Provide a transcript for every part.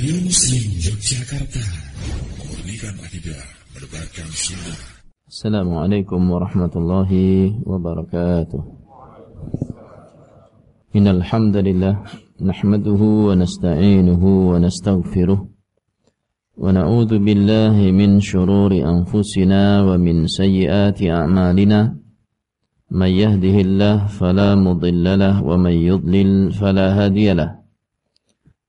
Radio Muslim Yogyakarta Memurnikan akidah Mendebarkan sunnah Assalamualaikum warahmatullahi wabarakatuh Innal hamdalillah nahmaduhu wa nasta'inuhu wa nastaghfiruh wa na'udzu billahi min shururi anfusina wa min sayyiati a'malina may yahdihillahu fala mudilla lahu wa may yudlil fala hadiya lahu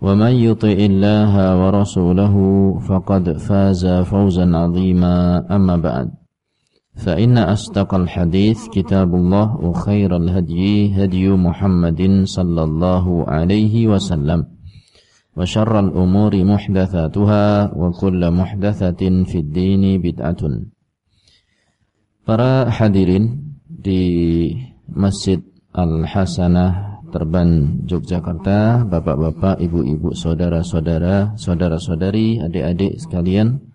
ومن يطع الله ورسوله فقد فاز فوزا عظيما. أما بعد فإن أصدق الحديث كتاب الله وخير الهدي هدي محمد صلى الله عليه وسلم وشر الأمور محدثاتها وكل محدثة في الدين بدعة. Para hadirin di Masjid Al-Hasanah Terban Yogyakarta, bapak-bapak, ibu-ibu, saudara-saudara, saudara-saudari, adik-adik sekalian,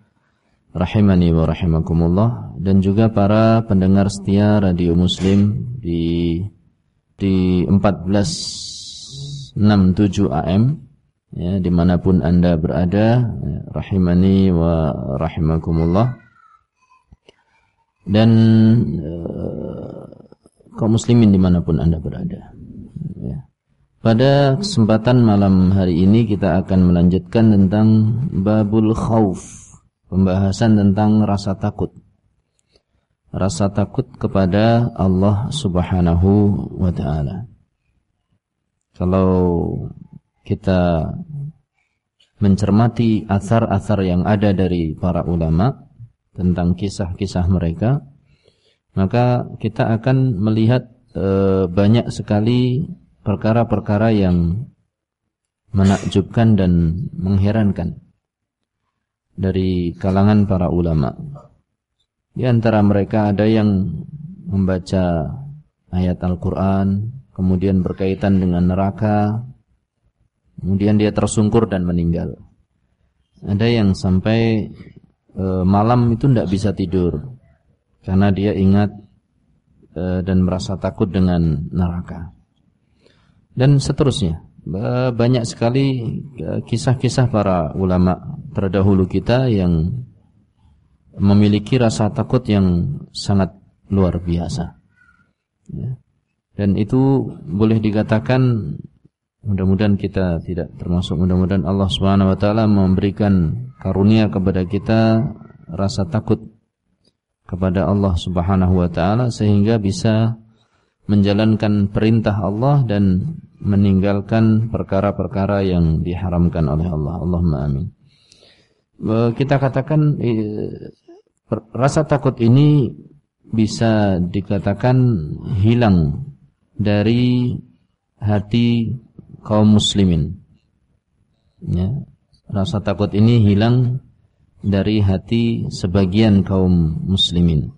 rahimani wa rahimakumullah dan juga para pendengar setia Radio Muslim di di 1467 AM ya di mana pun anda berada rahimani wa rahimakumullah dan uh, kaum muslimin di mana pun anda berada. Pada kesempatan malam hari ini kita akan melanjutkan tentang babul khauf, pembahasan tentang rasa takut. Rasa takut kepada Allah Subhanahu wa taala. Kalau kita mencermati asar-asar yang ada dari para ulama tentang kisah-kisah mereka, maka kita akan melihat e, banyak sekali perkara-perkara yang menakjubkan dan mengherankan dari kalangan para ulama. Di antara mereka ada yang membaca ayat Al-Quran, kemudian berkaitan dengan neraka, kemudian dia tersungkur dan meninggal. Ada yang sampai e, malam itu tidak bisa tidur karena dia ingat e, dan merasa takut dengan neraka dan seterusnya. Banyak sekali e, kisah-kisah para ulama terdahulu kita yang memiliki rasa takut yang sangat luar biasa. Ya. Dan itu boleh dikatakan mudah-mudahan kita tidak termasuk mudah-mudahan Allah Subhanahu wa taala memberikan karunia kepada kita rasa takut kepada Allah Subhanahu wa taala sehingga bisa menjalankan perintah Allah dan meninggalkan perkara-perkara yang diharamkan oleh Allah. Allahumma amin. Kita katakan rasa takut ini bisa dikatakan hilang dari hati kaum muslimin. Ya, rasa takut ini hilang dari hati sebagian kaum muslimin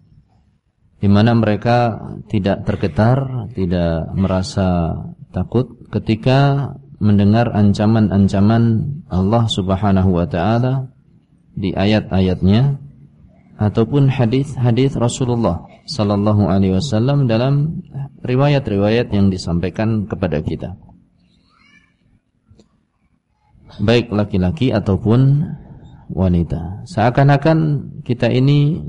di mana mereka tidak tergetar, tidak merasa takut ketika mendengar ancaman-ancaman Allah Subhanahu wa taala di ayat-ayatnya ataupun hadis-hadis Rasulullah sallallahu alaihi wasallam dalam riwayat-riwayat yang disampaikan kepada kita. Baik laki-laki ataupun wanita. Seakan-akan kita ini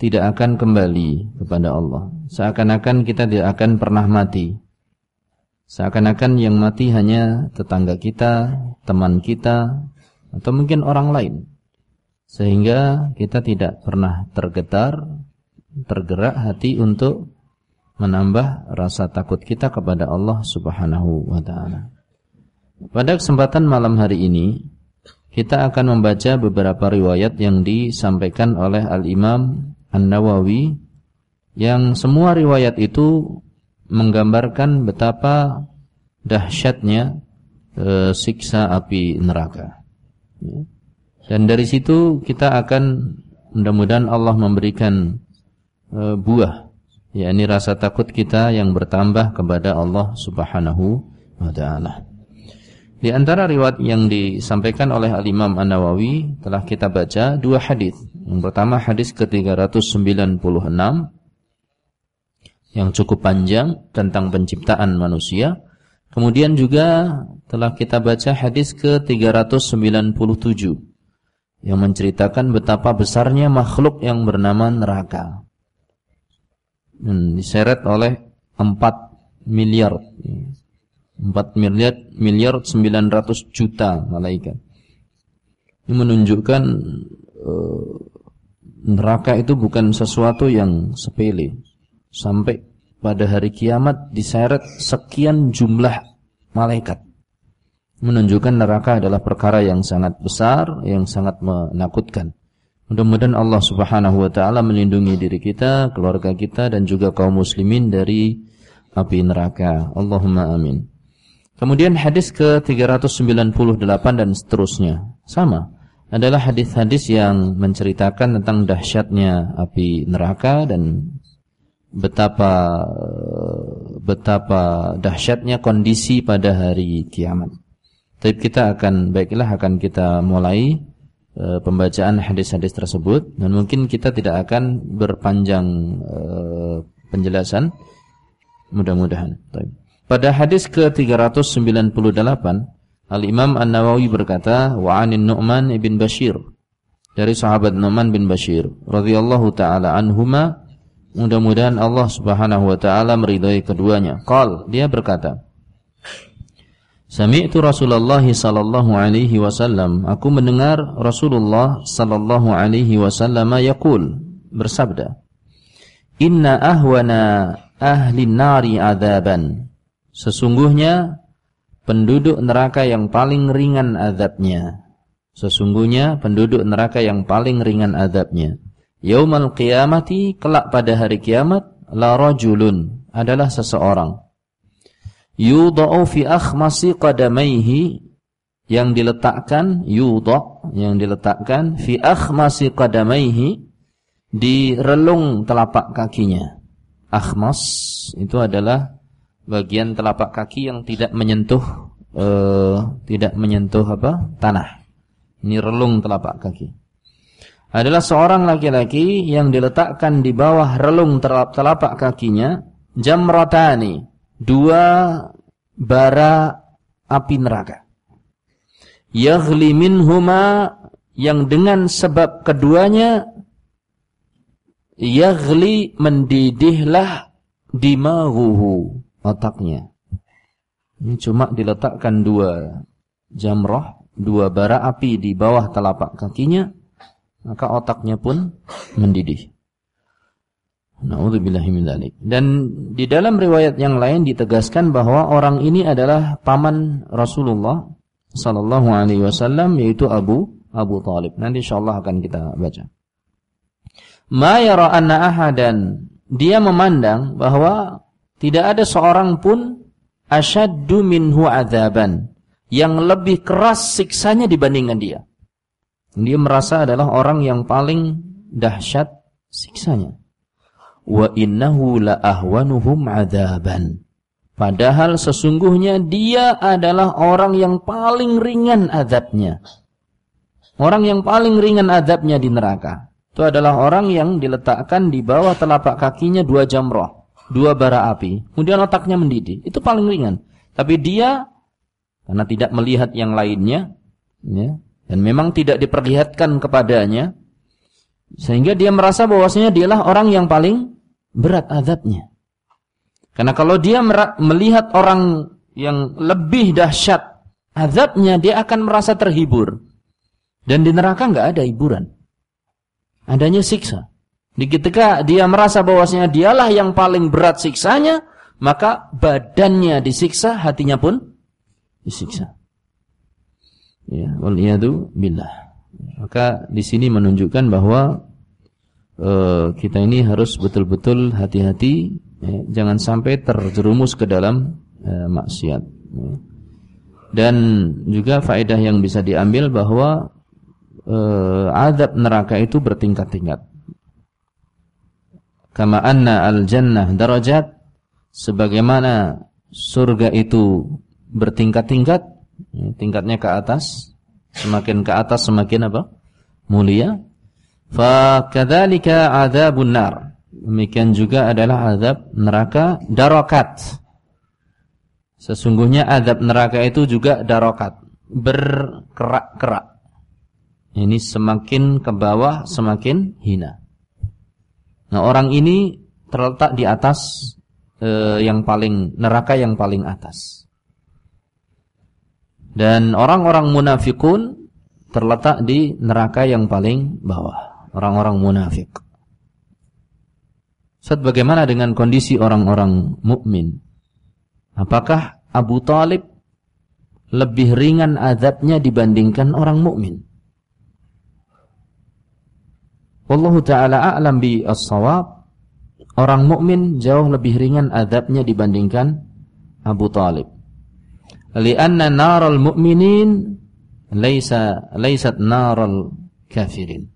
tidak akan kembali kepada Allah. Seakan-akan kita tidak akan pernah mati. Seakan-akan yang mati hanya tetangga kita, teman kita, atau mungkin orang lain. Sehingga kita tidak pernah tergetar, tergerak hati untuk menambah rasa takut kita kepada Allah Subhanahu wa taala. Pada kesempatan malam hari ini kita akan membaca beberapa riwayat yang disampaikan oleh Al-Imam An-Nawawi yang semua riwayat itu menggambarkan betapa dahsyatnya e, siksa api neraka. Ya. Dan dari situ kita akan mudah-mudahan Allah memberikan uh, buah yakni rasa takut kita yang bertambah kepada Allah Subhanahu wa taala. Di antara riwayat yang disampaikan oleh Al-Imam An-Nawawi telah kita baca dua hadis. Yang pertama hadis ke-396 yang cukup panjang tentang penciptaan manusia. Kemudian juga telah kita baca hadis ke-397 yang menceritakan betapa besarnya makhluk yang bernama neraka. Hmm, diseret oleh 4 miliar 4 miliar miliar 900 juta malaikat. Ini menunjukkan uh, neraka itu bukan sesuatu yang sepele. Sampai pada hari kiamat diseret sekian jumlah malaikat menunjukkan neraka adalah perkara yang sangat besar, yang sangat menakutkan. Mudah-mudahan Allah Subhanahu wa taala melindungi diri kita, keluarga kita dan juga kaum muslimin dari api neraka. Allahumma amin. Kemudian hadis ke-398 dan seterusnya. Sama. Adalah hadis-hadis yang menceritakan tentang dahsyatnya api neraka dan betapa betapa dahsyatnya kondisi pada hari kiamat. Tapi kita akan baiklah akan kita mulai e, pembacaan hadis-hadis tersebut dan mungkin kita tidak akan berpanjang e, penjelasan mudah-mudahan. Pada hadis ke-398 Al-Imam An-Nawawi berkata wa 'anin Nu'man ibn Bashir dari sahabat Nu'man bin Bashir radhiyallahu taala anhuma mudah-mudahan Allah Subhanahu wa taala meridai keduanya. Qal. Dia berkata Sami'tu Rasulullah sallallahu alaihi wasallam. Aku mendengar Rasulullah sallallahu alaihi wasallam yaqul bersabda Inna ahwana ahli nari adaban Sesungguhnya penduduk neraka yang paling ringan azabnya. Sesungguhnya penduduk neraka yang paling ringan azabnya Yaumal qiyamati kelak pada hari kiamat la rajulun adalah seseorang yudha'u fi akhmasi qadamaihi yang diletakkan yudha yang diletakkan fi akhmasi qadamaihi di relung telapak kakinya. Akhmas itu adalah bagian telapak kaki yang tidak menyentuh uh, tidak menyentuh apa? tanah. Ini relung telapak kaki. Adalah seorang laki-laki yang diletakkan di bawah relung telapak kakinya jamratani dua bara api neraka. Yaghli minhuma yang dengan sebab keduanya yaghli mendidihlah dimaghuhu otaknya. Ini cuma diletakkan dua jamroh, dua bara api di bawah telapak kakinya, maka otaknya pun mendidih. Dan di dalam riwayat yang lain ditegaskan bahwa orang ini adalah paman Rasulullah sallallahu alaihi wasallam yaitu Abu Abu Talib. Nanti insyaallah akan kita baca. Ma yara anna ahadan dia memandang bahwa tidak ada seorang pun asyaddu minhu adzaban yang lebih keras siksanya dibandingkan dia. Dia merasa adalah orang yang paling dahsyat siksanya wa innahu la ahwanuhum adzaban. Padahal sesungguhnya dia adalah orang yang paling ringan azabnya. Orang yang paling ringan azabnya di neraka. Itu adalah orang yang diletakkan di bawah telapak kakinya dua jamroh. Dua bara api. Kemudian otaknya mendidih. Itu paling ringan. Tapi dia, karena tidak melihat yang lainnya, ya, dan memang tidak diperlihatkan kepadanya, sehingga dia merasa bahwasanya dialah orang yang paling berat azabnya. Karena kalau dia melihat orang yang lebih dahsyat azabnya, dia akan merasa terhibur. Dan di neraka nggak ada hiburan. Adanya siksa. Di ketika dia merasa bahwasanya dialah yang paling berat siksanya, maka badannya disiksa, hatinya pun disiksa. Ya, waliyadu billah. Maka di sini menunjukkan bahwa uh, kita ini harus betul-betul hati-hati ya, jangan sampai terjerumus ke dalam uh, maksiat ya. Dan juga faedah yang bisa diambil bahwa uh, azab neraka itu bertingkat-tingkat. Kama anna al-jannah darajat sebagaimana surga itu bertingkat-tingkat, tingkatnya ke atas, semakin ke atas semakin apa? mulia. Fa kadzalika adzabun nar. Demikian juga adalah azab neraka darokat. Sesungguhnya azab neraka itu juga darokat, berkerak-kerak. Ini semakin ke bawah semakin hina. Nah orang ini terletak di atas eh, yang paling neraka yang paling atas. Dan orang-orang munafikun terletak di neraka yang paling bawah, orang-orang munafik. Saat bagaimana dengan kondisi orang-orang mukmin? Apakah Abu Talib lebih ringan azabnya dibandingkan orang mukmin? Wallahu taala a'lam bi as-shawab. Orang mukmin jauh lebih ringan azabnya dibandingkan Abu Talib. Lianna naral mu'minin laisa laisat naral kafirin.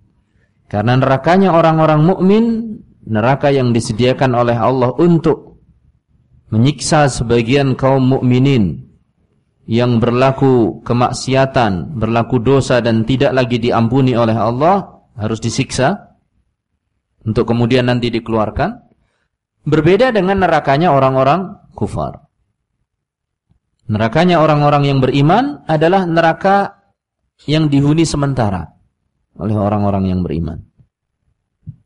Karena nerakanya orang-orang mukmin, neraka yang disediakan oleh Allah untuk menyiksa sebagian kaum mukminin yang berlaku kemaksiatan, berlaku dosa dan tidak lagi diampuni oleh Allah harus disiksa untuk kemudian nanti dikeluarkan. Berbeda dengan nerakanya orang-orang kufar. Nerakanya orang-orang yang beriman adalah neraka yang dihuni sementara oleh orang-orang yang beriman.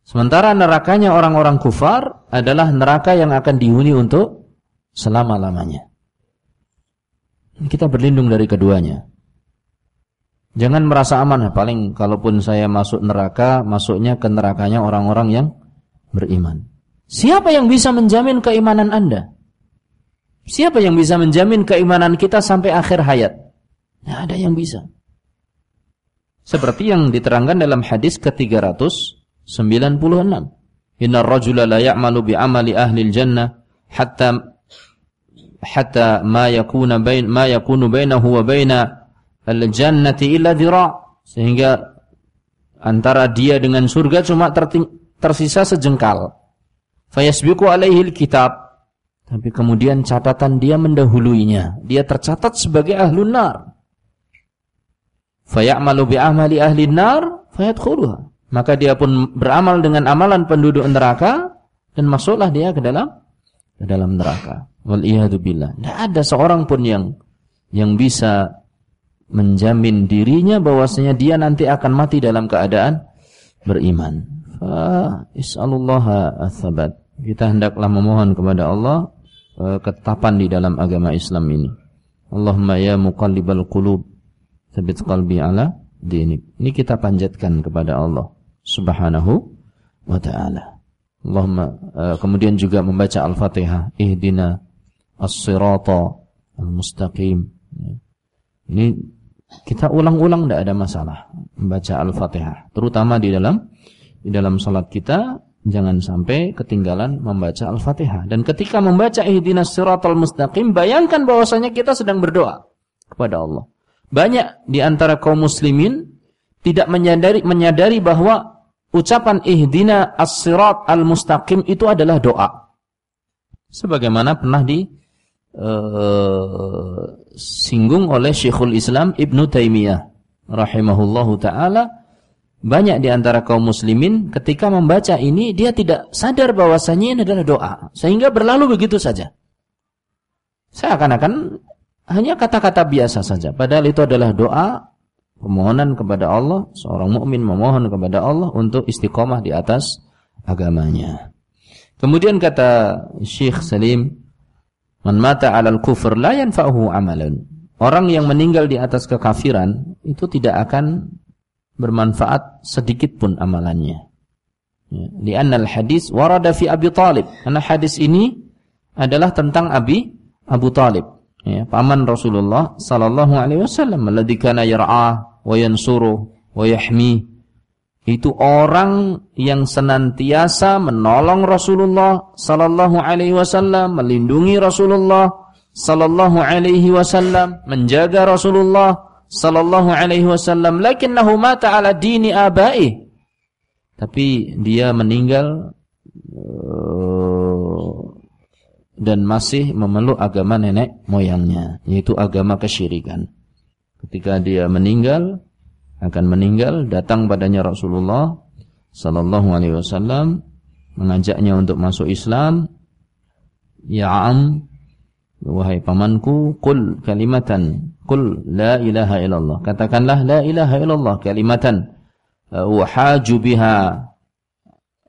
Sementara nerakanya orang-orang kufar adalah neraka yang akan dihuni untuk selama-lamanya. Kita berlindung dari keduanya. Jangan merasa aman, paling kalaupun saya masuk neraka, masuknya ke nerakanya orang-orang yang beriman. Siapa yang bisa menjamin keimanan Anda? Siapa yang bisa menjamin keimanan kita sampai akhir hayat? Tidak ada yang bisa. Seperti yang diterangkan dalam hadis ke-396. Inna rajula la ya'malu bi'amali ahli jannah hatta hatta ma yakuna bain ma yakunu bainahu wa baina al-jannati illa dhira sehingga antara dia dengan surga cuma tersisa sejengkal fayasbiqu alaihi kitab tapi kemudian catatan dia mendahuluinya dia tercatat sebagai ahlun nar fayamalu bi amali ahli nar fayadkhuluha maka dia pun beramal dengan amalan penduduk neraka dan masuklah dia ke dalam ke dalam neraka Wal billah. Tidak ada seorang pun yang yang bisa menjamin dirinya bahwasanya dia nanti akan mati dalam keadaan beriman. Fa atsabat. Kita hendaklah memohon kepada Allah ketetapan di dalam agama Islam ini. Allahumma ya muqallibal qulub tsabbit qalbi ala dinik. Ini kita panjatkan kepada Allah Subhanahu wa taala. Allahumma uh, kemudian juga membaca Al-Fatihah, ihdina as-sirata al-mustaqim. Ini kita ulang-ulang tidak ada masalah membaca Al-Fatihah, terutama di dalam di dalam salat kita jangan sampai ketinggalan membaca Al-Fatihah. Dan ketika membaca ihdinas siratal mustaqim, bayangkan bahwasanya kita sedang berdoa kepada Allah. Banyak di antara kaum muslimin tidak menyadari menyadari bahwa ucapan ihdina as-sirat al-mustaqim itu adalah doa. Sebagaimana pernah di uh, singgung oleh Syekhul Islam Ibnu Taimiyah rahimahullahu taala banyak di antara kaum muslimin ketika membaca ini dia tidak sadar bahwasanya ini adalah doa sehingga berlalu begitu saja. Saya akan-akan hanya kata-kata biasa saja padahal itu adalah doa permohonan kepada Allah, seorang mukmin memohon kepada Allah untuk istiqomah di atas agamanya. Kemudian kata Syekh Salim Man mata 'alal kufur la yanfa'uhu amalun. Orang yang meninggal di atas kekafiran itu tidak akan bermanfaat sedikit pun amalannya. Ya. Hadis warada fi Abi Talib. Karena hadis ini adalah tentang Abi Abu Talib, ya, paman Rasulullah sallallahu alaihi wasallam, alladzi kana yar'ah wa yansuru wa yahmi itu orang yang senantiasa menolong Rasulullah sallallahu alaihi wasallam, melindungi Rasulullah sallallahu alaihi wasallam, menjaga Rasulullah sallallahu alaihi wasallam, lakinnahu mata ala dini abai. Tapi dia meninggal uh, dan masih memeluk agama nenek moyangnya, yaitu agama kesyirikan. Ketika dia meninggal, akan meninggal, datang padanya Rasulullah sallallahu alaihi wasallam mengajaknya untuk masuk Islam. Ya am, wahai pamanku, kul kalimatan, kul la ilaha illallah. Katakanlah la ilaha illallah kalimatan wahaju biha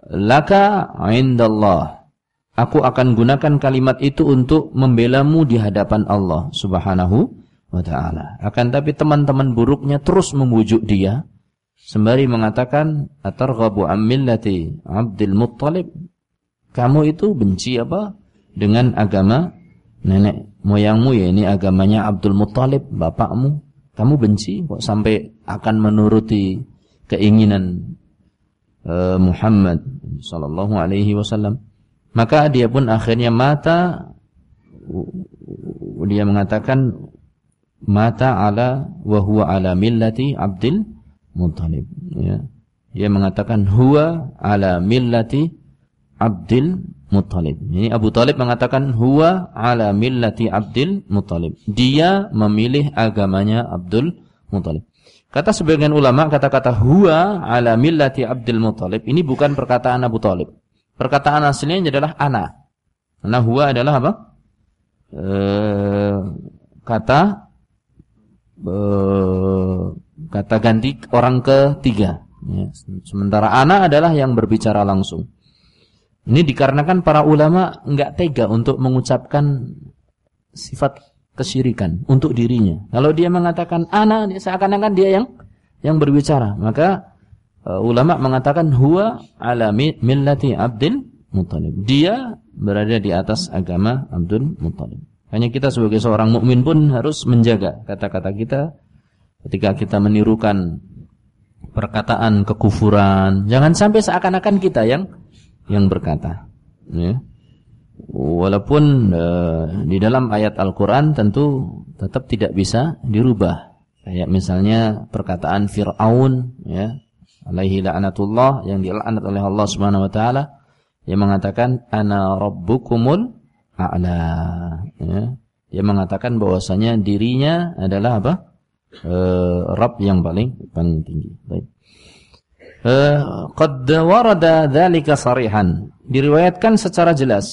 laka indallah. Aku akan gunakan kalimat itu untuk membelamu di hadapan Allah Subhanahu wa taala. Akan tapi teman-teman buruknya terus membujuk dia sembari mengatakan atarghabu am millati Abdul Muttalib kamu itu benci apa dengan agama nenek moyangmu ya ini agamanya Abdul Muttalib bapakmu. Kamu benci kok sampai akan menuruti keinginan uh, Muhammad sallallahu alaihi wasallam. Maka dia pun akhirnya mata dia mengatakan mata ala wa huwa ala millati Abdul Muttalib. Ya. Dia mengatakan huwa ala millati Abdul Muttalib. Ini Abu Talib mengatakan huwa ala millati Abdul Muttalib. Dia memilih agamanya Abdul Muttalib. Kata sebagian ulama kata-kata huwa ala millati Abdul Muttalib ini bukan perkataan Abu Talib. Perkataan aslinya adalah ana. Karena huwa adalah apa? E, kata e, kata ganti orang ketiga. Ya. Sementara anak adalah yang berbicara langsung. Ini dikarenakan para ulama enggak tega untuk mengucapkan sifat kesyirikan untuk dirinya. Kalau dia mengatakan anak, seakan-akan dia yang yang berbicara. Maka uh, ulama mengatakan huwa ala millati Abdul Muttalib. Dia berada di atas agama Abdul Muttalib. Hanya kita sebagai seorang mukmin pun harus menjaga kata-kata kita Ketika kita menirukan perkataan kekufuran, jangan sampai seakan-akan kita yang yang berkata. Ya. Walaupun uh, di dalam ayat Al-Quran tentu tetap tidak bisa dirubah. Kayak misalnya perkataan Fir'aun, ya, alaihi la'anatullah yang dilaknat oleh Allah Subhanahu Wa Taala yang mengatakan ana rabbukumul a'la. Ya. Dia mengatakan bahwasanya dirinya adalah apa? uh, Rabb yang paling paling tinggi. Baik. Uh, qad warada dzalika sarihan. Diriwayatkan secara jelas.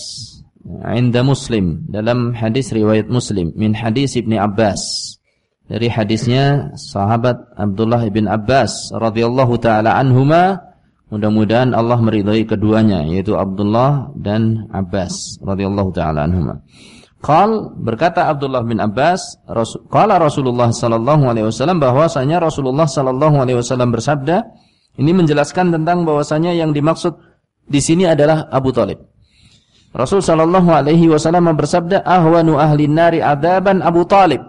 Inda Muslim. Dalam hadis riwayat Muslim. Min hadis Ibni Abbas. Dari hadisnya sahabat Abdullah bin Abbas radhiyallahu taala anhuma. Mudah-mudahan Allah meridhai keduanya yaitu Abdullah dan Abbas radhiyallahu taala anhuma. Qal berkata Abdullah bin Abbas, qala Rasulullah sallallahu alaihi wasallam bahwasanya Rasulullah sallallahu alaihi wasallam bersabda, ini menjelaskan tentang bahwasanya yang dimaksud di sini adalah Abu Talib. Rasul sallallahu alaihi wasallam bersabda, ahwanu ahli nari adaban Abu Talib.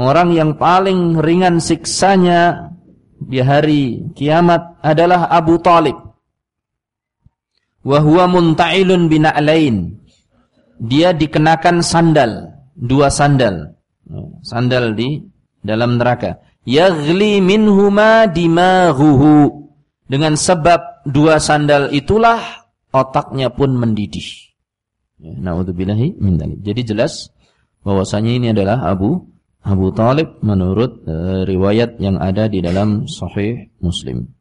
Orang yang paling ringan siksanya di hari kiamat adalah Abu Talib. Wa huwa munta'ilun bina'lain dia dikenakan sandal, dua sandal. Sandal di dalam neraka. Yaghli minhuma dimaghuhu. Dengan sebab dua sandal itulah otaknya pun mendidih. Ya, Nauzubillahi min Jadi jelas bahwasanya ini adalah Abu Abu Talib menurut uh, riwayat yang ada di dalam Sahih Muslim.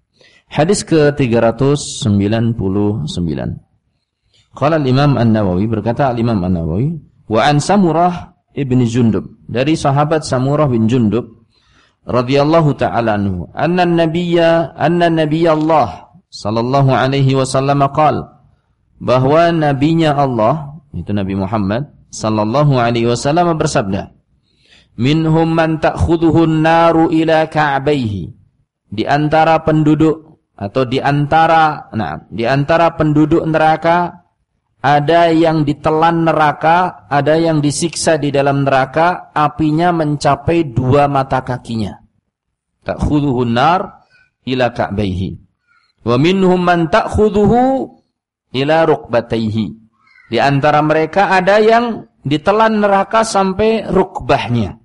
Hadis ke-399. Qala al-Imam An-Nawawi berkata al-Imam An-Nawawi wa an Samurah ibni Jundub dari sahabat Samurah bin Jundub radhiyallahu taala anhu. Anna nabiyya anna nabiyya Allah sallallahu alaihi wasallam qala bahwa nabinya Allah itu Nabi Muhammad sallallahu alaihi wasallam bersabda minhum man ta'khudhuhu an-naru ila ka'baihi. Di antara penduduk atau di antara nah di antara penduduk neraka ada yang ditelan neraka, ada yang disiksa di dalam neraka, apinya mencapai dua mata kakinya. Ta'khudhuhu nar ila ka'baihi. Wa minhum man ta'khudhuhu ila rukbataihi. Di antara mereka ada yang ditelan neraka sampai rukbahnya.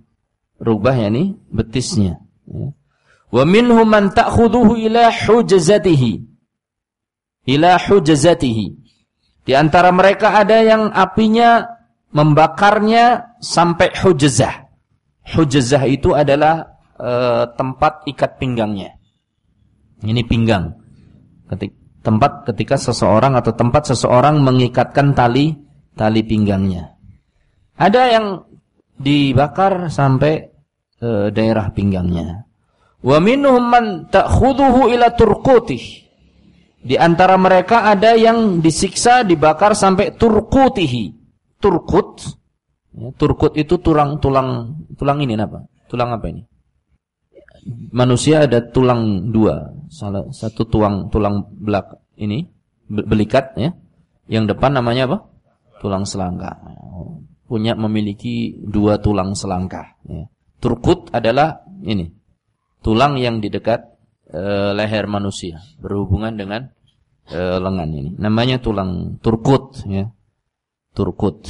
Rukbahnya nih betisnya. Ya. Wa minhum man ta'khudhuhu ila hujazatihi. Ila hujazatihi. Di antara mereka ada yang apinya membakarnya sampai hujazah. Hujazah itu adalah e, tempat ikat pinggangnya. Ini pinggang. Ketik, tempat ketika seseorang atau tempat seseorang mengikatkan tali tali pinggangnya. Ada yang dibakar sampai e, daerah pinggangnya. Wa minhum man ta'khudhuhu ila turqutih. Di antara mereka ada yang disiksa dibakar sampai turqutihi. Turkut ya, turkut itu tulang tulang tulang ini apa? Tulang apa ini? Manusia ada tulang dua, salah satu tulang tulang belak ini belikat ya. Yang depan namanya apa? Tulang selangka. Punya memiliki dua tulang selangka. Ya. Turkut adalah ini tulang yang di dekat e, leher manusia berhubungan dengan e, lengan ini. Namanya tulang turkut ya. Turkut.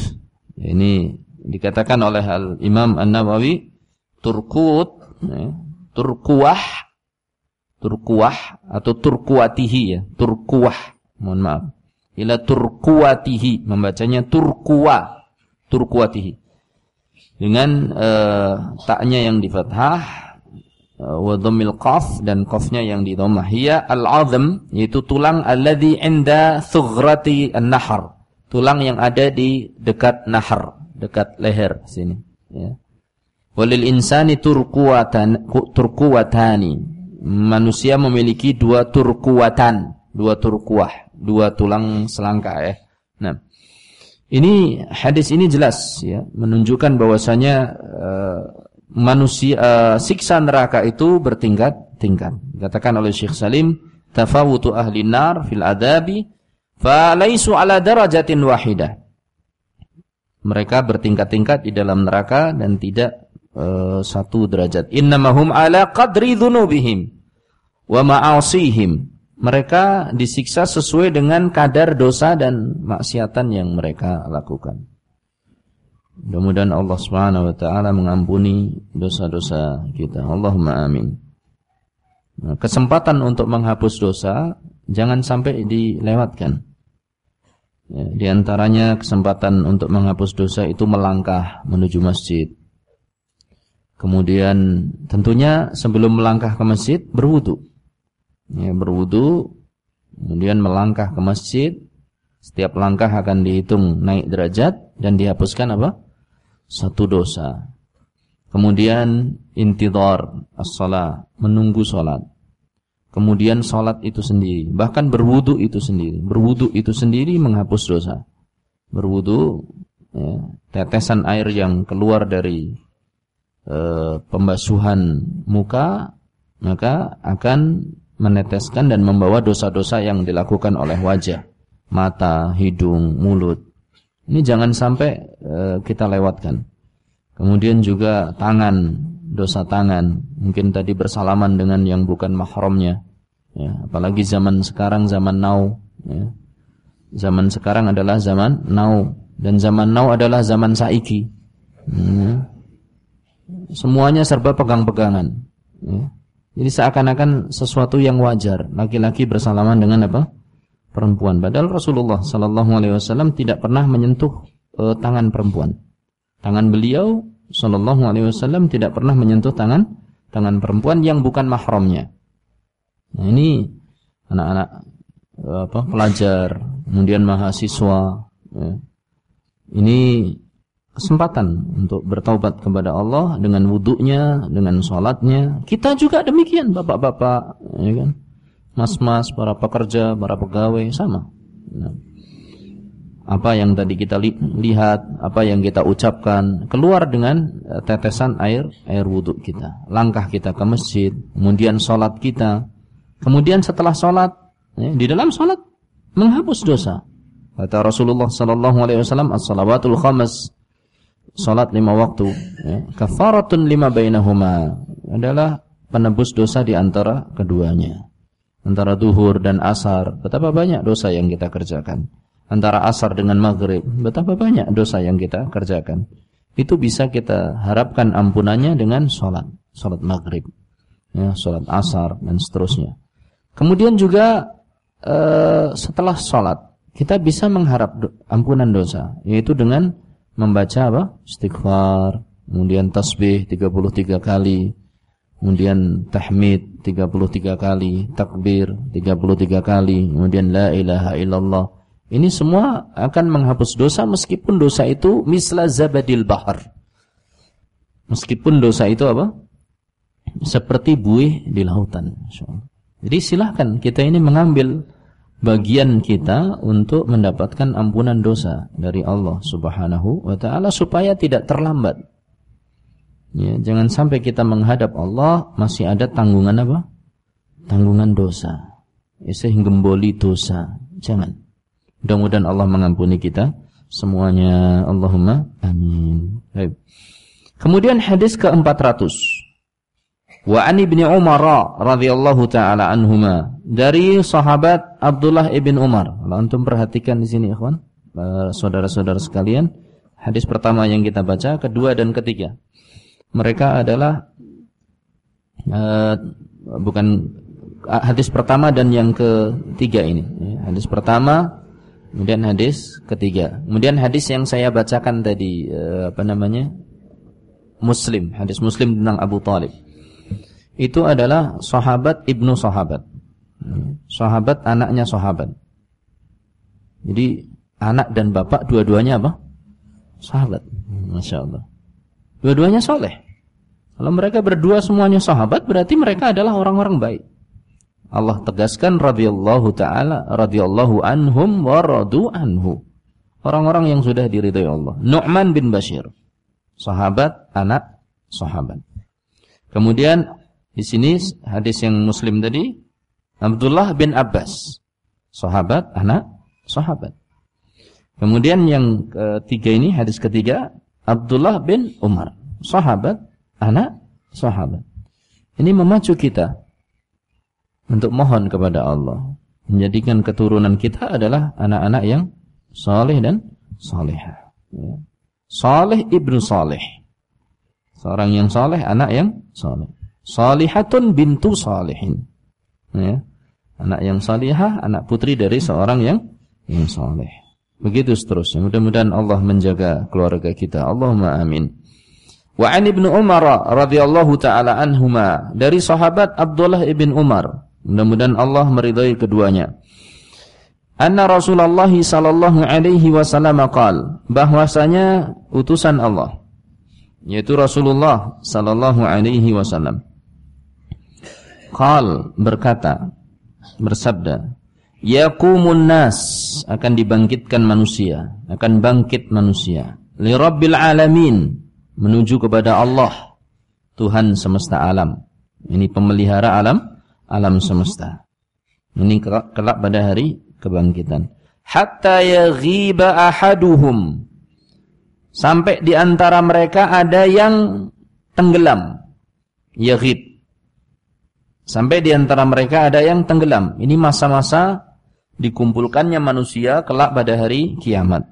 Ini dikatakan oleh Al Imam An-Nawawi turkut ya. turkuah turkuah atau turkuatihi ya, turkuah. Mohon maaf. Ila turkuatihi membacanya turkuwa turkuatihi dengan e, taknya yang di fathah wa dhammil qaf dan qafnya yang di dhammah. Hiya al-'azm yaitu tulang alladhi 'inda thughrati an-nahr tulang yang ada di dekat nahar dekat leher sini ya. Walil insani turquwatan turquwatani. Manusia memiliki dua turkuwatan dua turkuah dua tulang selangka ya. Nah ini hadis ini jelas ya menunjukkan bahwasanya uh, manusia uh, siksa neraka itu bertingkat-tingkat. Dikatakan oleh Syekh Salim, tafawutu ahli nar fil adabi fa laisu ala darajatin wahidah. Mereka bertingkat-tingkat di dalam neraka dan tidak uh, satu derajat. Innamahum ala qadri dzunubihim wa ma'asihim. Mereka disiksa sesuai dengan kadar dosa dan maksiatan yang mereka lakukan. Mudah-mudahan Allah Subhanahu wa taala mengampuni dosa-dosa kita. Allahumma amin. Nah, kesempatan untuk menghapus dosa jangan sampai dilewatkan. Ya, di antaranya kesempatan untuk menghapus dosa itu melangkah menuju masjid. Kemudian tentunya sebelum melangkah ke masjid berwudu. Ya, berwudu, kemudian melangkah ke masjid. Setiap langkah akan dihitung naik derajat dan dihapuskan apa? Satu dosa. Kemudian intidhar as-salat, menunggu salat. Kemudian salat itu sendiri, bahkan berwudu itu sendiri. Berwudu itu sendiri menghapus dosa. Berwudu ya, tetesan air yang keluar dari e, pembasuhan muka maka akan meneteskan dan membawa dosa-dosa yang dilakukan oleh wajah, mata, hidung, mulut ini jangan sampai uh, kita lewatkan. Kemudian juga tangan, dosa tangan. Mungkin tadi bersalaman dengan yang bukan mahramnya. Ya, apalagi zaman sekarang zaman now. Ya. Zaman sekarang adalah zaman now dan zaman now adalah zaman saiki. Ya. Semuanya serba pegang-pegangan. Ya. Jadi seakan-akan sesuatu yang wajar. Laki-laki bersalaman dengan apa? Perempuan. Padahal Rasulullah Sallallahu Alaihi Wasallam tidak pernah menyentuh uh, tangan perempuan. Tangan beliau Sallallahu Alaihi Wasallam tidak pernah menyentuh tangan tangan perempuan yang bukan mahramnya. Nah ini anak-anak apa pelajar, kemudian mahasiswa. Ya. Ini kesempatan untuk bertaubat kepada Allah dengan wudhunya, dengan sholatnya. Kita juga demikian, bapak-bapak, ya kan? Mas-mas, para pekerja, para pegawai sama. Nah, apa yang tadi kita li lihat, apa yang kita ucapkan keluar dengan eh, tetesan air air wudhu kita. Langkah kita ke masjid, kemudian sholat kita, kemudian setelah sholat, ya, di dalam sholat menghapus dosa. Kata Rasulullah Sallallahu Alaihi Wasallam, as-salawatul khamas, sholat lima waktu, ya, kafaratun lima bainahuma adalah penebus dosa di antara keduanya antara duhur dan asar. Betapa banyak dosa yang kita kerjakan. antara asar dengan maghrib. Betapa banyak dosa yang kita kerjakan. Itu bisa kita harapkan ampunannya dengan sholat. Sholat maghrib. Ya, sholat asar dan seterusnya. Kemudian juga uh, setelah sholat. Kita bisa mengharap do ampunan dosa. Yaitu dengan membaca apa? Istighfar. Kemudian tasbih 33 kali. Kemudian tahmid 33 kali. Takbir 33 kali. Kemudian la ilaha illallah ini semua akan menghapus dosa meskipun dosa itu misla zabadil bahar. Meskipun dosa itu apa? Seperti buih di lautan. Jadi silahkan kita ini mengambil bagian kita untuk mendapatkan ampunan dosa dari Allah Subhanahu wa taala supaya tidak terlambat. Ya, jangan sampai kita menghadap Allah masih ada tanggungan apa? Tanggungan dosa. Ya, sehingga dosa. Jangan. Mudah-mudahan Allah mengampuni kita semuanya. Allahumma amin. Baik. Kemudian hadis ke-400. Wa an ibni Umar radhiyallahu taala anhuma dari sahabat Abdullah ibn Umar. Kalau antum perhatikan di sini ikhwan, eh, saudara-saudara sekalian, hadis pertama yang kita baca, kedua dan ketiga. Mereka adalah uh, bukan hadis pertama dan yang ketiga ini. Hadis pertama Kemudian hadis ketiga. Kemudian hadis yang saya bacakan tadi eh, apa namanya? Muslim, hadis Muslim tentang Abu Talib. Itu adalah sahabat ibnu sahabat. Sahabat anaknya sahabat. Jadi anak dan bapak dua-duanya apa? Sahabat. Masya Allah. Dua-duanya soleh. Kalau mereka berdua semuanya sahabat, berarti mereka adalah orang-orang baik. Allah tegaskan radhiyallahu taala radhiyallahu anhum wa radu anhu. Orang-orang yang sudah diridhai Allah. Nu'man bin Bashir. Sahabat anak sahabat. Kemudian di sini hadis yang Muslim tadi Abdullah bin Abbas. Sahabat anak sahabat. Kemudian yang ketiga ini hadis ketiga Abdullah bin Umar. Sahabat anak sahabat. Ini memacu kita untuk mohon kepada Allah menjadikan keturunan kita adalah anak-anak yang saleh dan salehah. Ya. Saleh ibnu saleh. Seorang yang saleh, anak yang saleh. Salihatun bintu salihin. Ya. Anak yang salihah, anak putri dari seorang yang yang saleh. Begitu seterusnya. Mudah-mudahan Allah menjaga keluarga kita. Allahumma amin. Wa an ibnu Umar radhiyallahu taala anhuma dari sahabat Abdullah ibn Umar Mudah-mudahan Allah meridai keduanya. Anna Rasulullah sallallahu alaihi wasallam qaal bahwasanya utusan Allah yaitu Rasulullah sallallahu alaihi wasallam qal berkata bersabda yaqumun nas akan dibangkitkan manusia akan bangkit manusia li rabbil alamin menuju kepada Allah Tuhan semesta alam ini pemelihara alam alam semesta. Ini kelak, kelak pada hari kebangkitan. Hatta yaghiba ahaduhum. Sampai di antara mereka ada yang tenggelam. Yaghib. Sampai di antara mereka ada yang tenggelam. Ini masa-masa dikumpulkannya manusia kelak pada hari kiamat.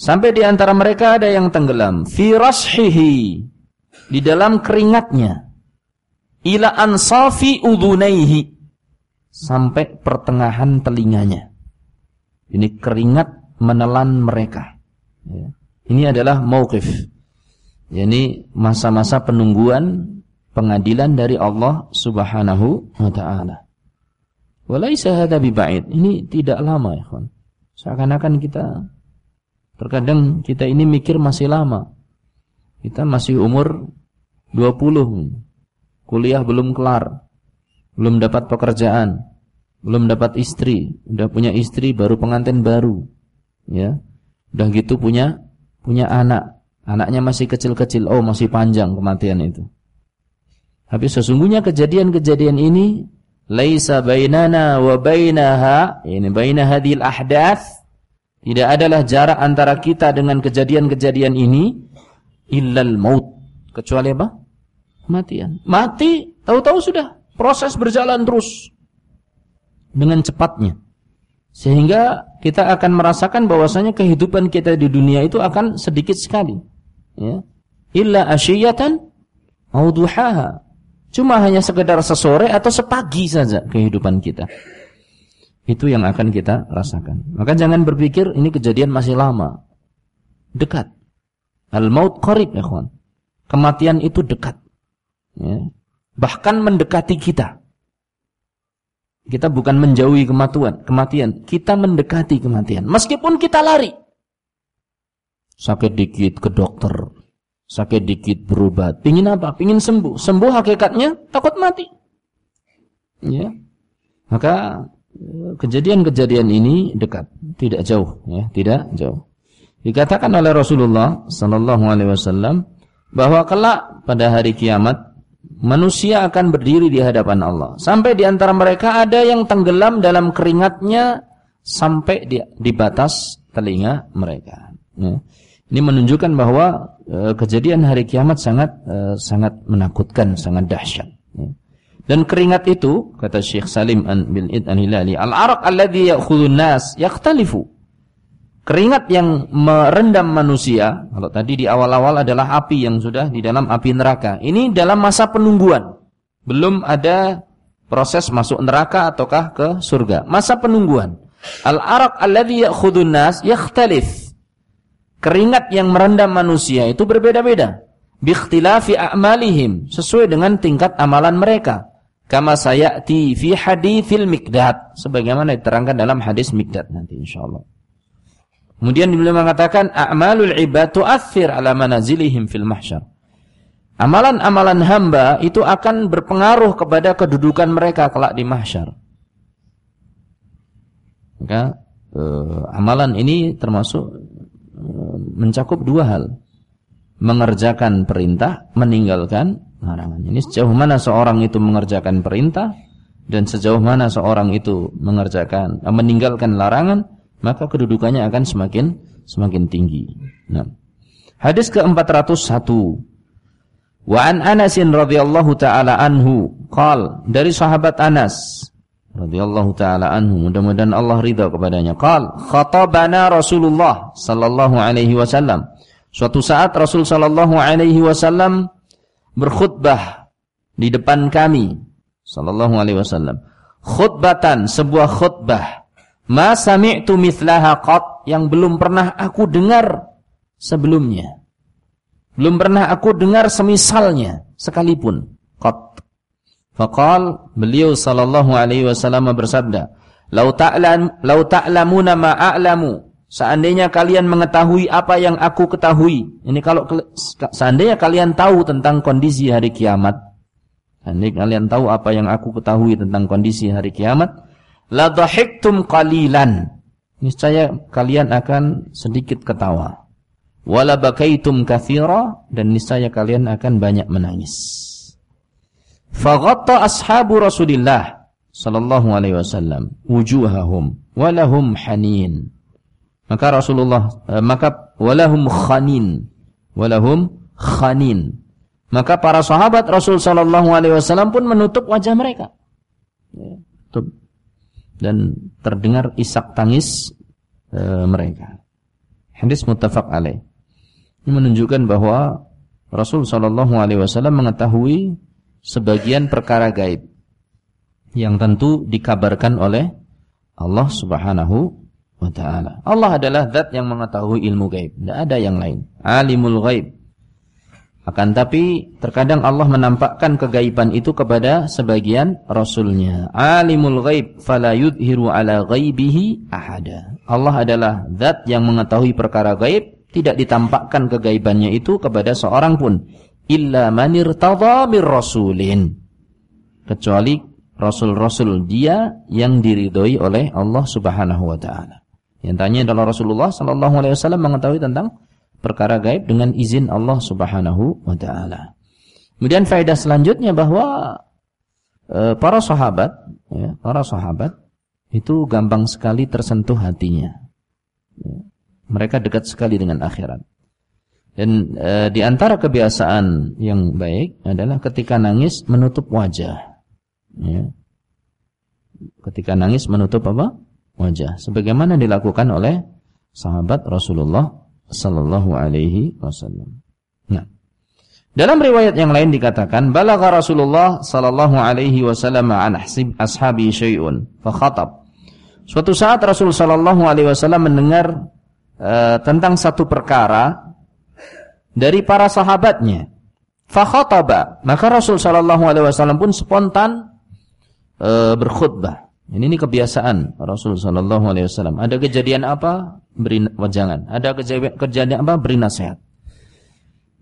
Sampai di antara mereka ada yang tenggelam. Fi rashihi. Di dalam keringatnya ila ansafi udhunaihi sampai pertengahan telinganya. Ini keringat menelan mereka. Ya. Ini adalah mauqif. Ini masa-masa penungguan pengadilan dari Allah Subhanahu wa taala. Walaisa hadza biba'id. Ini tidak lama ya, kawan. Seakan-akan kita terkadang kita ini mikir masih lama. Kita masih umur 20 kuliah belum kelar, belum dapat pekerjaan, belum dapat istri, udah punya istri baru pengantin baru, ya, udah gitu punya punya anak, anaknya masih kecil-kecil, oh masih panjang kematian itu. Tapi sesungguhnya kejadian-kejadian ini laisa bainana wa bainaha, ini baina hadhil ahdath tidak adalah jarak antara kita dengan kejadian-kejadian ini illal maut kecuali apa? kematian. Mati, tahu-tahu sudah proses berjalan terus dengan cepatnya. Sehingga kita akan merasakan bahwasanya kehidupan kita di dunia itu akan sedikit sekali. Ya. Illa asyiyatan au duhaha. Cuma hanya sekedar sesore atau sepagi saja kehidupan kita. Itu yang akan kita rasakan. Maka jangan berpikir ini kejadian masih lama. Dekat. Al-maut qarib kawan. Kematian itu dekat. Ya. Bahkan mendekati kita. Kita bukan menjauhi kematian, kematian, kita mendekati kematian. Meskipun kita lari. Sakit dikit ke dokter, sakit dikit berobat. Pingin apa? Pingin sembuh. Sembuh hakikatnya takut mati. Ya. Maka eh, kejadian-kejadian ini dekat, tidak jauh, ya, tidak jauh. Dikatakan oleh Rasulullah sallallahu alaihi wasallam bahwa kelak pada hari kiamat manusia akan berdiri di hadapan Allah. Sampai di antara mereka ada yang tenggelam dalam keringatnya sampai di, di batas telinga mereka. Ya. Ini menunjukkan bahwa e, kejadian hari kiamat sangat e, sangat menakutkan, sangat dahsyat. Ya. Dan keringat itu kata Syekh Salim bin Id An-Hilali, al-araq alladhi ya'khudhu an-nas yakhtalifu Keringat yang merendam manusia, kalau tadi di awal-awal adalah api yang sudah di dalam api neraka. Ini dalam masa penungguan. Belum ada proses masuk neraka ataukah ke surga. Masa penungguan. Al-araq alladhi ya'khudun nas yakhtalif. Keringat yang merendam manusia itu berbeda-beda. Bikhtilafi a'malihim. Sesuai dengan tingkat amalan mereka. Kama sayati fi hadithil mikdad. Sebagaimana diterangkan dalam hadis mikdad nanti insyaAllah. Kemudian beliau mengatakan a'malul ibad tu'athir ala manazilihim fil mahsyar. Amalan-amalan hamba itu akan berpengaruh kepada kedudukan mereka kelak di mahsyar. Maka eh, amalan ini termasuk mencakup dua hal. Mengerjakan perintah, meninggalkan larangan. Ini sejauh mana seorang itu mengerjakan perintah dan sejauh mana seorang itu mengerjakan eh, meninggalkan larangan maka kedudukannya akan semakin semakin tinggi. Nah. Hadis ke-401. Wa an Anas radhiyallahu taala anhu qal dari sahabat Anas radhiyallahu taala anhu mudah-mudahan Allah ridha kepadanya qal khatabana Rasulullah sallallahu alaihi wasallam suatu saat Rasul sallallahu alaihi wasallam berkhutbah di depan kami sallallahu alaihi wasallam khutbatan sebuah khutbah Ma sami'tu mithlaha qat yang belum pernah aku dengar sebelumnya. Belum pernah aku dengar semisalnya sekalipun. Qat. Faqal beliau sallallahu alaihi wasallam bersabda, "Lau ta'lam lau ta'lamuna ma a'lamu." Seandainya kalian mengetahui apa yang aku ketahui. Ini kalau seandainya kalian tahu tentang kondisi hari kiamat. Seandainya kalian tahu apa yang aku ketahui tentang kondisi hari kiamat, la dhahiktum qalilan niscaya kalian akan sedikit ketawa wala bakaitum katsira dan niscaya kalian akan banyak menangis faghatta ashabu rasulillah sallallahu alaihi wasallam wujuhahum walahum hanin maka Rasulullah eh, maka walahum khanin walahum khanin maka para sahabat Rasul sallallahu alaihi wasallam pun menutup wajah mereka ya, tutup dan terdengar isak tangis e, mereka. Hadis muttafaq alaih. Ini menunjukkan bahwa Rasul Shallallahu Alaihi Wasallam mengetahui sebagian perkara gaib yang tentu dikabarkan oleh Allah Subhanahu wa taala. Allah adalah zat yang mengetahui ilmu gaib, tidak ada yang lain. Alimul ghaib. Akan tapi terkadang Allah menampakkan kegaiban itu kepada sebagian rasulnya. Alimul ghaib fala yudhiru ala ghaibihi ahada. Allah adalah zat yang mengetahui perkara gaib, tidak ditampakkan kegaibannya itu kepada seorang pun illa man irtadha mir rasulin. Kecuali rasul-rasul dia yang diridhoi oleh Allah Subhanahu wa taala. Yang tanya adalah Rasulullah sallallahu alaihi wasallam mengetahui tentang perkara gaib dengan izin Allah Subhanahu wa taala. Kemudian faedah selanjutnya bahwa e, para sahabat ya, para sahabat itu gampang sekali tersentuh hatinya. Ya, mereka dekat sekali dengan akhirat. Dan e, di antara kebiasaan yang baik adalah ketika nangis menutup wajah. Ya. Ketika nangis menutup apa? wajah sebagaimana dilakukan oleh sahabat Rasulullah sallallahu alaihi wasallam. Nah, dalam riwayat yang lain dikatakan balagha Rasulullah sallallahu alaihi wasallam an ashabi syai'un fa khatab. Suatu saat Rasul sallallahu alaihi wasallam mendengar uh, tentang satu perkara dari para sahabatnya. Fa khataba, maka Rasul sallallahu alaihi wasallam pun spontan uh, berkhutbah. Ini, ini kebiasaan Rasul sallallahu alaihi wasallam. Ada kejadian apa? Beri wajangan. Ada kejadian, kejadian apa? Beri nasihat.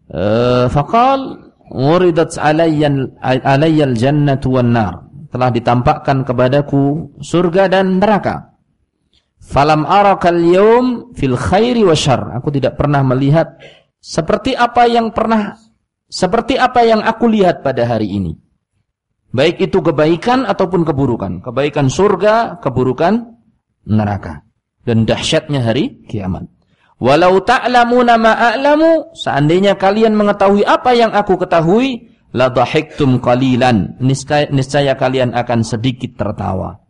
Uh, faqal uridat alayya alayya al-jannatu wan nar. Telah ditampakkan kepadaku surga dan neraka. Falam arakal yawm fil khairi wa syarr. Aku tidak pernah melihat seperti apa yang pernah seperti apa yang aku lihat pada hari ini. Baik itu kebaikan ataupun keburukan. Kebaikan surga, keburukan neraka. Dan dahsyatnya hari kiamat. Walau ta'lamuna ma a'lamu, seandainya kalian mengetahui apa yang aku ketahui, la dhahiktum qalilan. Niscaya, niscaya kalian akan sedikit tertawa.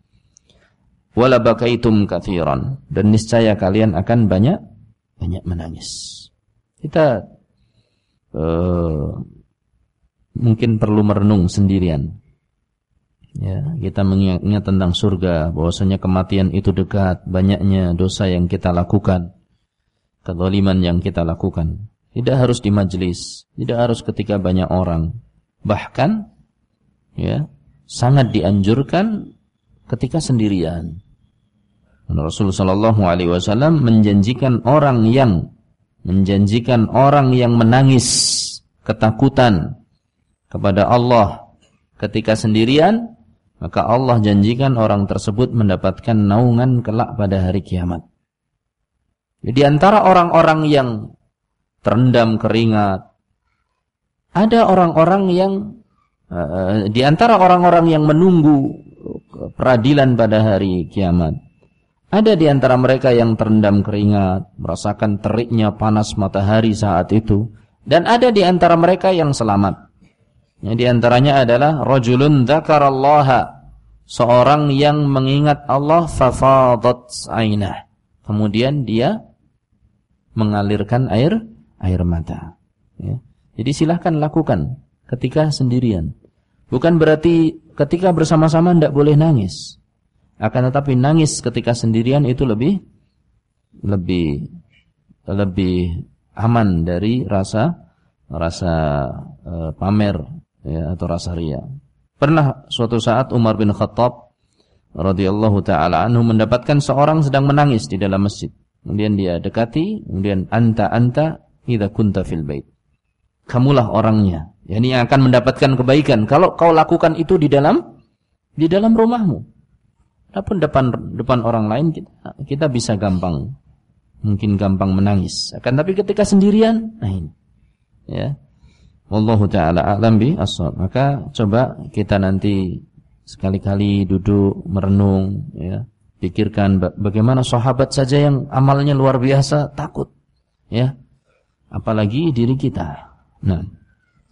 Wala bakaitum katsiran. Dan niscaya kalian akan banyak banyak menangis. Kita uh, mungkin perlu merenung sendirian Ya, kita mengingat tentang surga, bahwasanya kematian itu dekat, banyaknya dosa yang kita lakukan, kezaliman yang kita lakukan. Tidak harus di majelis, tidak harus ketika banyak orang. Bahkan ya, sangat dianjurkan ketika sendirian. Rasulullah sallallahu alaihi menjanjikan orang yang menjanjikan orang yang menangis ketakutan kepada Allah ketika sendirian maka Allah janjikan orang tersebut mendapatkan naungan kelak pada hari kiamat. Di antara orang-orang yang terendam keringat, ada orang-orang yang uh, di antara orang-orang yang menunggu peradilan pada hari kiamat. Ada di antara mereka yang terendam keringat, merasakan teriknya panas matahari saat itu, dan ada di antara mereka yang selamat. Yang di antaranya adalah rajulun dzakarallaha, seorang yang mengingat Allah fafadat ainah. Kemudian dia mengalirkan air air mata. Ya. Jadi silahkan lakukan ketika sendirian. Bukan berarti ketika bersama-sama tidak boleh nangis. Akan tetapi nangis ketika sendirian itu lebih lebih lebih aman dari rasa rasa uh, pamer ya atau rasa ria. Pernah suatu saat Umar bin Khattab radhiyallahu taala anhu mendapatkan seorang sedang menangis di dalam masjid. Kemudian dia dekati, kemudian anta anta idza kunta fil bait. Kamulah orangnya, yakni yang akan mendapatkan kebaikan kalau kau lakukan itu di dalam di dalam rumahmu. Adapun depan depan orang lain kita, kita bisa gampang mungkin gampang menangis. Akan tapi ketika sendirian, nah ini. Ya. Wallahu taala a'lam bi ashab. Maka coba kita nanti sekali-kali duduk merenung ya, pikirkan bagaimana sahabat saja yang amalnya luar biasa takut ya. Apalagi diri kita. Nah,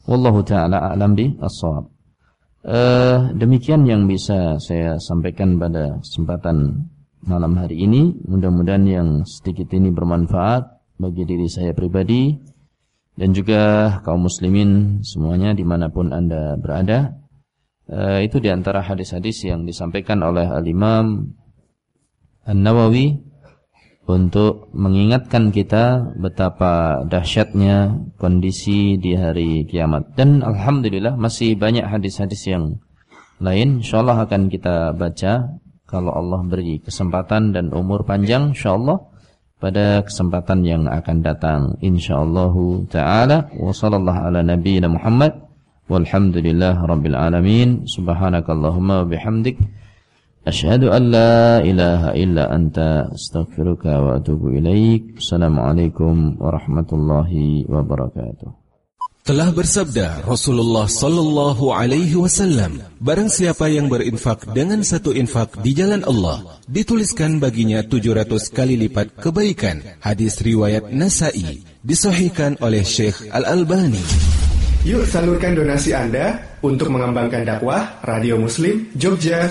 wallahu taala a'lam bi ashab. Uh, demikian yang bisa saya sampaikan pada kesempatan malam hari ini. Mudah-mudahan yang sedikit ini bermanfaat bagi diri saya pribadi dan juga kaum muslimin semuanya di mana pun anda berada uh, itu di antara hadis-hadis yang disampaikan oleh al-imam An-Nawawi untuk mengingatkan kita betapa dahsyatnya kondisi di hari kiamat. Dan alhamdulillah masih banyak hadis-hadis yang lain. Insyaallah akan kita baca kalau Allah beri kesempatan dan umur panjang insyaallah pada kesempatan yang akan datang. Insyaallah taala. Wa sallallahu ala nabiyyina Muhammad. Walhamdulillah rabbil alamin. Subhanakallahumma wa bihamdik asyhadu an la ilaha illa anta astaghfiruka wa atubu ilaik assalamualaikum warahmatullahi wabarakatuh Telah bersabda Rasulullah sallallahu alaihi wasallam, barang siapa yang berinfak dengan satu infak di jalan Allah, dituliskan baginya 700 kali lipat kebaikan. Hadis riwayat Nasa'i, disahihkan oleh Syekh Al-Albani. Yuk salurkan donasi Anda untuk mengembangkan dakwah Radio Muslim Jogja.